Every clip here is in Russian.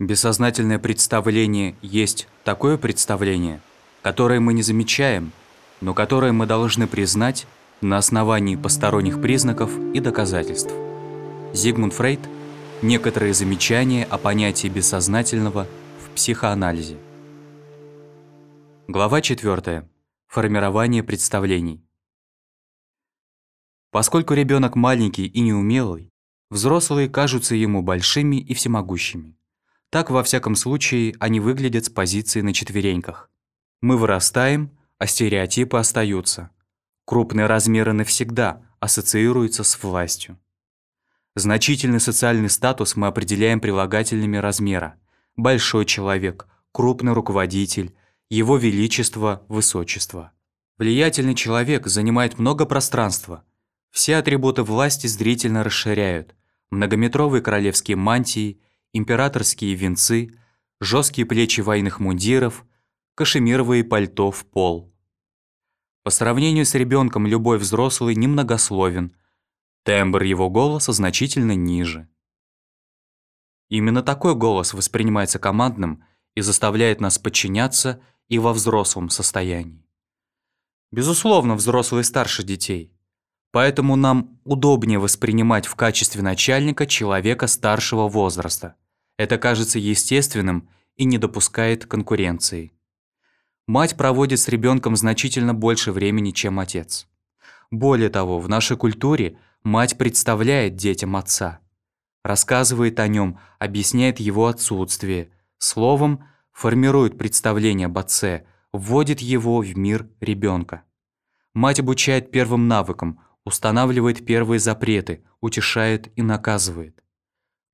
Бессознательное представление есть такое представление, которое мы не замечаем, но которое мы должны признать на основании посторонних признаков и доказательств. Зигмунд Фрейд – некоторые замечания о понятии бессознательного в психоанализе. Глава 4. Формирование представлений. Поскольку ребенок маленький и неумелый, взрослые кажутся ему большими и всемогущими. Так, во всяком случае, они выглядят с позиции на четвереньках. Мы вырастаем, а стереотипы остаются. Крупные размеры навсегда ассоциируются с властью. Значительный социальный статус мы определяем прилагательными размера. Большой человек, крупный руководитель, его величество, высочество. Влиятельный человек занимает много пространства. Все атрибуты власти зрительно расширяют. Многометровые королевские мантии – императорские венцы, жесткие плечи военных мундиров, кашемировые пальто в пол. По сравнению с ребенком любой взрослый немногословен, тембр его голоса значительно ниже. Именно такой голос воспринимается командным и заставляет нас подчиняться и во взрослом состоянии. Безусловно, взрослые старше детей. Поэтому нам удобнее воспринимать в качестве начальника человека старшего возраста. Это кажется естественным и не допускает конкуренции. Мать проводит с ребенком значительно больше времени, чем отец. Более того, в нашей культуре мать представляет детям отца. Рассказывает о нем, объясняет его отсутствие. Словом, формирует представление об отце, вводит его в мир ребенка. Мать обучает первым навыкам – устанавливает первые запреты, утешает и наказывает.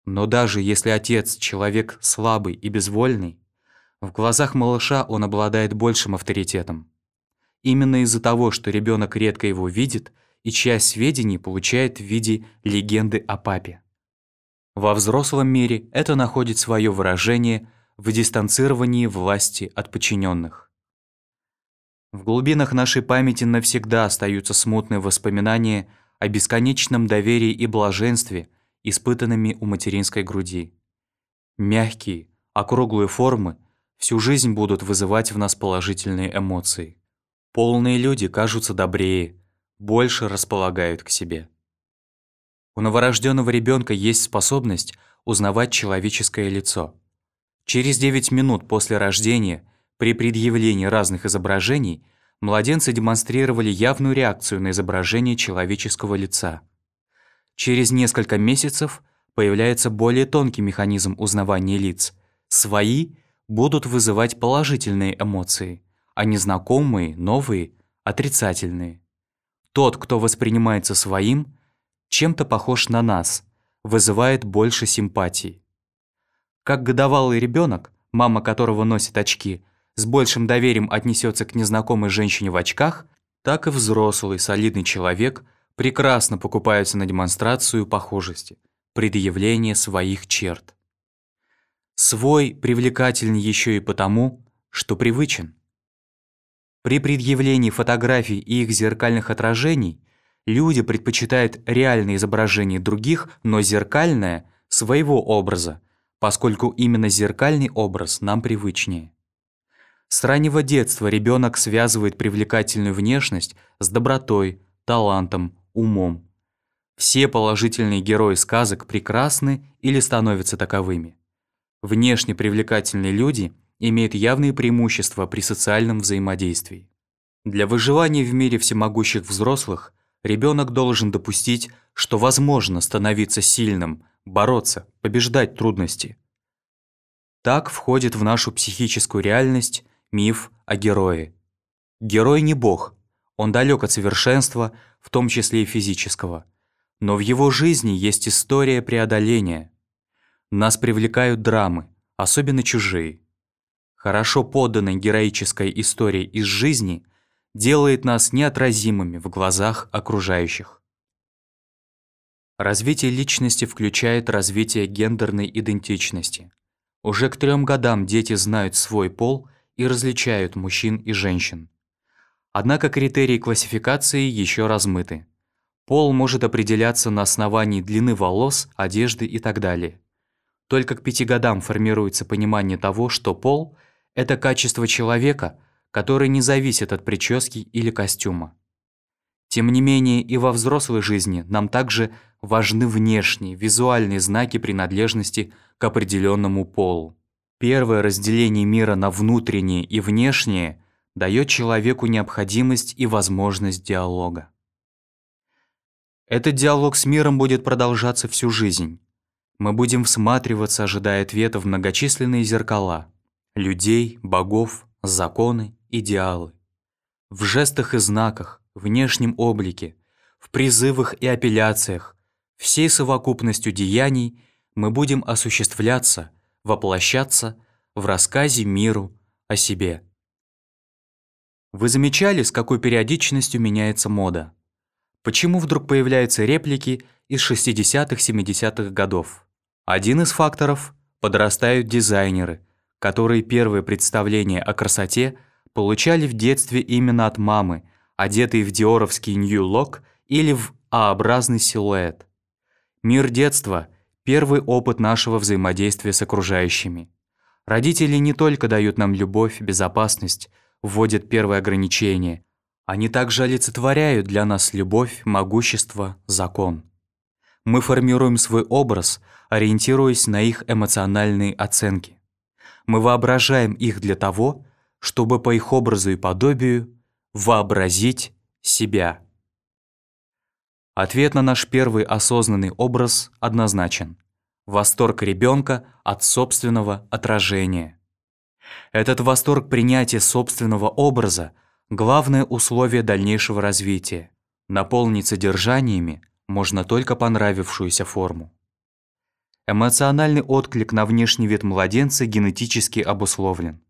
Но даже если отец – человек слабый и безвольный, в глазах малыша он обладает большим авторитетом. Именно из-за того, что ребенок редко его видит и часть сведений получает в виде легенды о папе. Во взрослом мире это находит свое выражение в дистанцировании власти от подчиненных. В глубинах нашей памяти навсегда остаются смутные воспоминания о бесконечном доверии и блаженстве, испытанными у материнской груди. Мягкие, округлые формы всю жизнь будут вызывать в нас положительные эмоции. Полные люди кажутся добрее, больше располагают к себе. У новорожденного ребенка есть способность узнавать человеческое лицо. Через 9 минут после рождения – при предъявлении разных изображений младенцы демонстрировали явную реакцию на изображение человеческого лица. Через несколько месяцев появляется более тонкий механизм узнавания лиц. Свои будут вызывать положительные эмоции, а незнакомые, новые – отрицательные. Тот, кто воспринимается своим, чем-то похож на нас, вызывает больше симпатий. Как годовалый ребенок, мама которого носит очки – с большим доверием отнесется к незнакомой женщине в очках, так и взрослый солидный человек прекрасно покупается на демонстрацию похожести, предъявление своих черт. Свой привлекательный еще и потому, что привычен. При предъявлении фотографий и их зеркальных отражений люди предпочитают реальное изображение других, но зеркальное – своего образа, поскольку именно зеркальный образ нам привычнее. С раннего детства ребенок связывает привлекательную внешность с добротой, талантом, умом. Все положительные герои сказок прекрасны или становятся таковыми. Внешне привлекательные люди имеют явные преимущества при социальном взаимодействии. Для выживания в мире всемогущих взрослых ребенок должен допустить, что возможно становиться сильным, бороться, побеждать трудности. Так входит в нашу психическую реальность миф о герое. Герой не бог, он далек от совершенства, в том числе и физического. Но в его жизни есть история преодоления. Нас привлекают драмы, особенно чужие. Хорошо поданная героическая история из жизни делает нас неотразимыми в глазах окружающих. Развитие личности включает развитие гендерной идентичности. Уже к трем годам дети знают свой пол и различают мужчин и женщин. Однако критерии классификации еще размыты. Пол может определяться на основании длины волос, одежды и так далее. Только к пяти годам формируется понимание того, что пол – это качество человека, которое не зависит от прически или костюма. Тем не менее, и во взрослой жизни нам также важны внешние, визуальные знаки принадлежности к определенному полу. Первое разделение мира на внутреннее и внешнее дает человеку необходимость и возможность диалога. Этот диалог с миром будет продолжаться всю жизнь. Мы будем всматриваться, ожидая ответа в многочисленные зеркала – людей, богов, законы, идеалы. В жестах и знаках, внешнем облике, в призывах и апелляциях, всей совокупностью деяний мы будем осуществляться, воплощаться в рассказе миру о себе. Вы замечали, с какой периодичностью меняется мода? Почему вдруг появляются реплики из 60-70-х годов? Один из факторов – подрастают дизайнеры, которые первые представления о красоте получали в детстве именно от мамы – одетый в диоровский нью-лок или в А-образный силуэт. Мир детства – первый опыт нашего взаимодействия с окружающими. Родители не только дают нам любовь, безопасность, вводят первые ограничения, они также олицетворяют для нас любовь, могущество, закон. Мы формируем свой образ, ориентируясь на их эмоциональные оценки. Мы воображаем их для того, чтобы по их образу и подобию вообразить себя. Ответ на наш первый осознанный образ однозначен. Восторг ребенка от собственного отражения. Этот восторг принятия собственного образа – главное условие дальнейшего развития. Наполнить содержаниями можно только понравившуюся форму. Эмоциональный отклик на внешний вид младенца генетически обусловлен.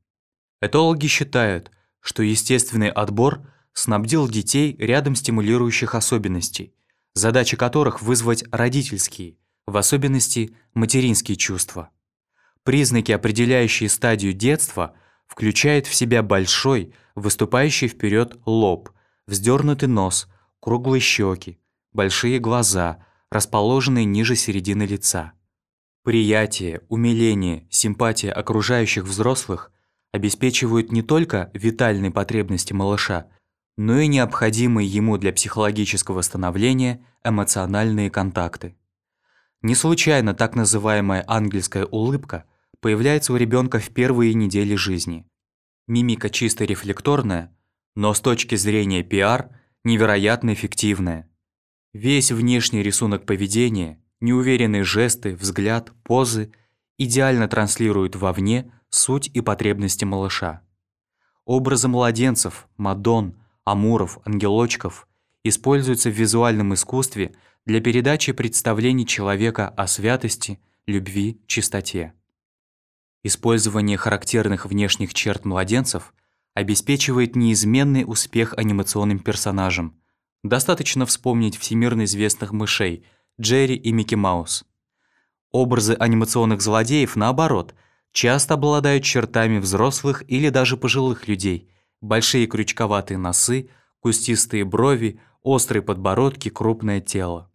Этологи считают, что естественный отбор снабдил детей рядом стимулирующих особенностей, задача которых вызвать родительские, в особенности материнские чувства. Признаки, определяющие стадию детства, включают в себя большой, выступающий вперед лоб, вздернутый нос, круглые щеки, большие глаза, расположенные ниже середины лица. Приятие, умиление, симпатия окружающих взрослых обеспечивают не только витальные потребности малыша, но и необходимые ему для психологического становления эмоциональные контакты. Не случайно так называемая ангельская улыбка появляется у ребенка в первые недели жизни. Мимика чисто рефлекторная, но с точки зрения пиар невероятно эффективная. Весь внешний рисунок поведения, неуверенные жесты, взгляд, позы идеально транслируют вовне суть и потребности малыша. Образы младенцев, мадон, амуров, ангелочков используются в визуальном искусстве для передачи представлений человека о святости, любви, чистоте. Использование характерных внешних черт младенцев обеспечивает неизменный успех анимационным персонажам. Достаточно вспомнить всемирно известных мышей Джерри и Микки Маус. Образы анимационных злодеев, наоборот – часто обладают чертами взрослых или даже пожилых людей. Большие крючковатые носы, кустистые брови, острые подбородки, крупное тело.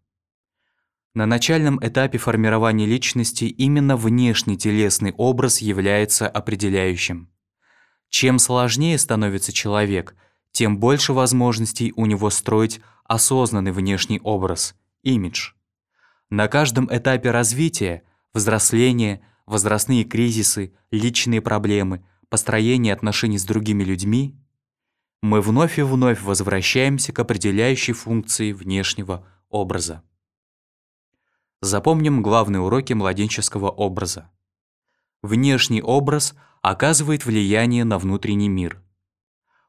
На начальном этапе формирования личности именно внешний телесный образ является определяющим. Чем сложнее становится человек, тем больше возможностей у него строить осознанный внешний образ, имидж. На каждом этапе развития, взросления, возрастные кризисы, личные проблемы, построение отношений с другими людьми, мы вновь и вновь возвращаемся к определяющей функции внешнего образа. Запомним главные уроки младенческого образа. Внешний образ оказывает влияние на внутренний мир.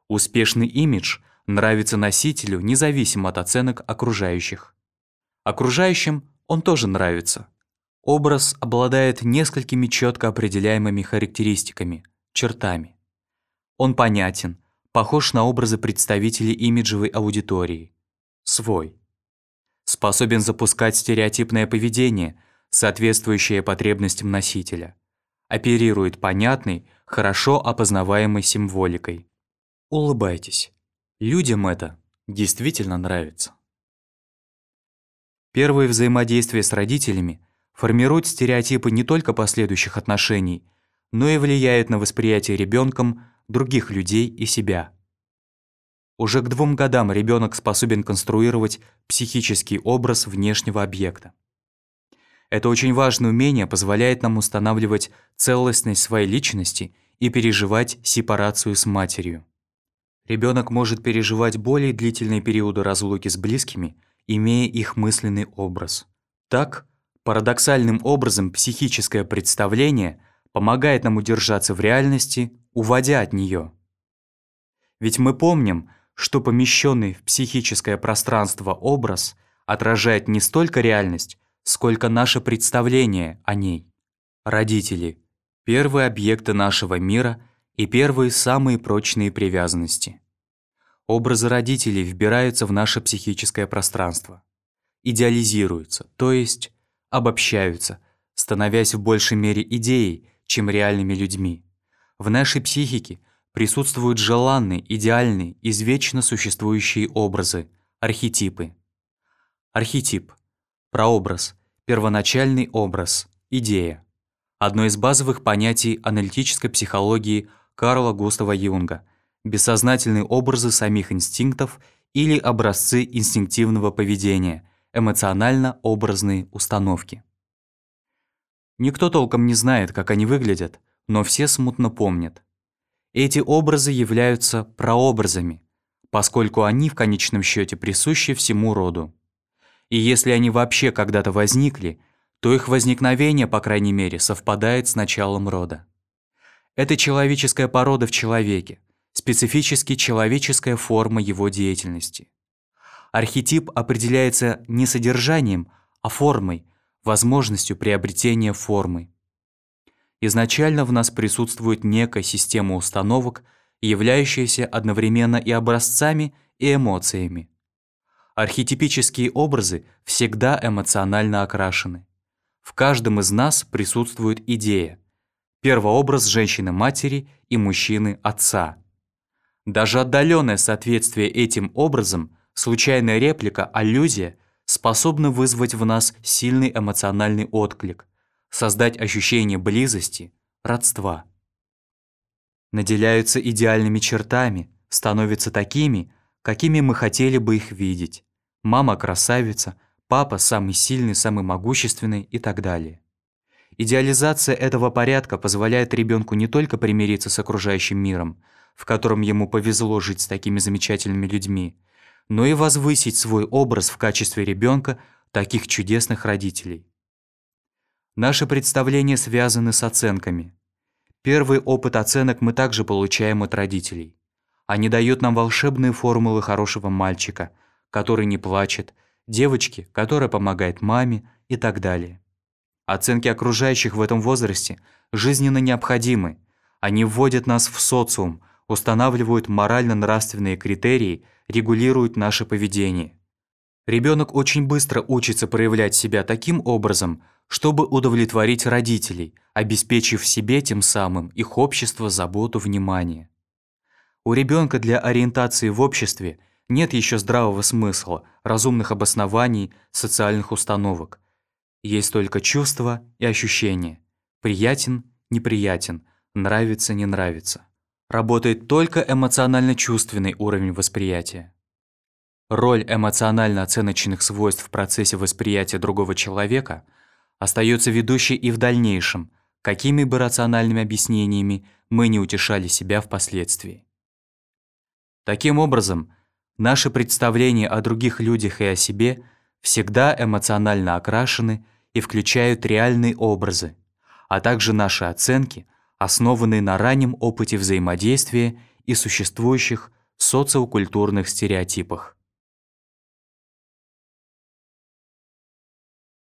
Успешный имидж нравится носителю независимо от оценок окружающих. Окружающим он тоже нравится. Образ обладает несколькими четко определяемыми характеристиками, чертами. Он понятен, похож на образы представителей имиджевой аудитории. Свой. Способен запускать стереотипное поведение, соответствующее потребностям носителя. Оперирует понятной, хорошо опознаваемой символикой. Улыбайтесь. Людям это действительно нравится. Первое взаимодействие с родителями – формируют стереотипы не только последующих отношений, но и влияют на восприятие ребенком других людей и себя. Уже к двум годам ребенок способен конструировать психический образ внешнего объекта. Это очень важное умение позволяет нам устанавливать целостность своей личности и переживать сепарацию с матерью. Ребенок может переживать более длительные периоды разлуки с близкими, имея их мысленный образ. Так, парадоксальным образом психическое представление помогает нам удержаться в реальности, уводя от нее. Ведь мы помним, что помещенный в психическое пространство образ отражает не столько реальность, сколько наше представление о ней. Родители – первые объекты нашего мира и первые самые прочные привязанности. Образы родителей вбираются в наше психическое пространство, идеализируются, то есть обобщаются, становясь в большей мере идеей, чем реальными людьми. В нашей психике – присутствуют желанные, идеальные, извечно существующие образы, архетипы. Архетип – прообраз, первоначальный образ, идея. Одно из базовых понятий аналитической психологии Карла Густава Юнга – бессознательные образы самих инстинктов или образцы инстинктивного поведения, эмоционально-образные установки. Никто толком не знает, как они выглядят, но все смутно помнят – эти образы являются прообразами, поскольку они в конечном счете присущи всему роду. И если они вообще когда-то возникли, то их возникновение, по крайней мере, совпадает с началом рода. Это человеческая порода в человеке, специфически человеческая форма его деятельности. Архетип определяется не содержанием, а формой, возможностью приобретения формы. Изначально в нас присутствует некая система установок, являющаяся одновременно и образцами, и эмоциями. Архетипические образы всегда эмоционально окрашены. В каждом из нас присутствует идея. Первообраз женщины-матери и мужчины-отца. Даже отдаленное соответствие этим образом, случайная реплика, аллюзия способны вызвать в нас сильный эмоциональный отклик – создать ощущение близости, родства. Наделяются идеальными чертами, становятся такими, какими мы хотели бы их видеть. Мама красавица, папа самый сильный, самый могущественный и так далее. Идеализация этого порядка позволяет ребенку не только примириться с окружающим миром, в котором ему повезло жить с такими замечательными людьми, но и возвысить свой образ в качестве ребенка таких чудесных родителей. Наши представления связаны с оценками. Первый опыт оценок мы также получаем от родителей. Они дают нам волшебные формулы хорошего мальчика, который не плачет, девочки, которая помогает маме и так далее. Оценки окружающих в этом возрасте жизненно необходимы. Они вводят нас в социум, устанавливают морально-нравственные критерии, регулируют наше поведение. Ребенок очень быстро учится проявлять себя таким образом, чтобы удовлетворить родителей, обеспечив себе тем самым их общество, заботу, внимание. У ребенка для ориентации в обществе нет еще здравого смысла, разумных обоснований, социальных установок. Есть только чувства и ощущения. Приятен, неприятен, нравится, не нравится. Работает только эмоционально-чувственный уровень восприятия. Роль эмоционально-оценочных свойств в процессе восприятия другого человека – остается ведущей и в дальнейшем, какими бы рациональными объяснениями мы не утешали себя впоследствии. Таким образом, наши представления о других людях и о себе всегда эмоционально окрашены и включают реальные образы, а также наши оценки, основанные на раннем опыте взаимодействия и существующих социокультурных стереотипах.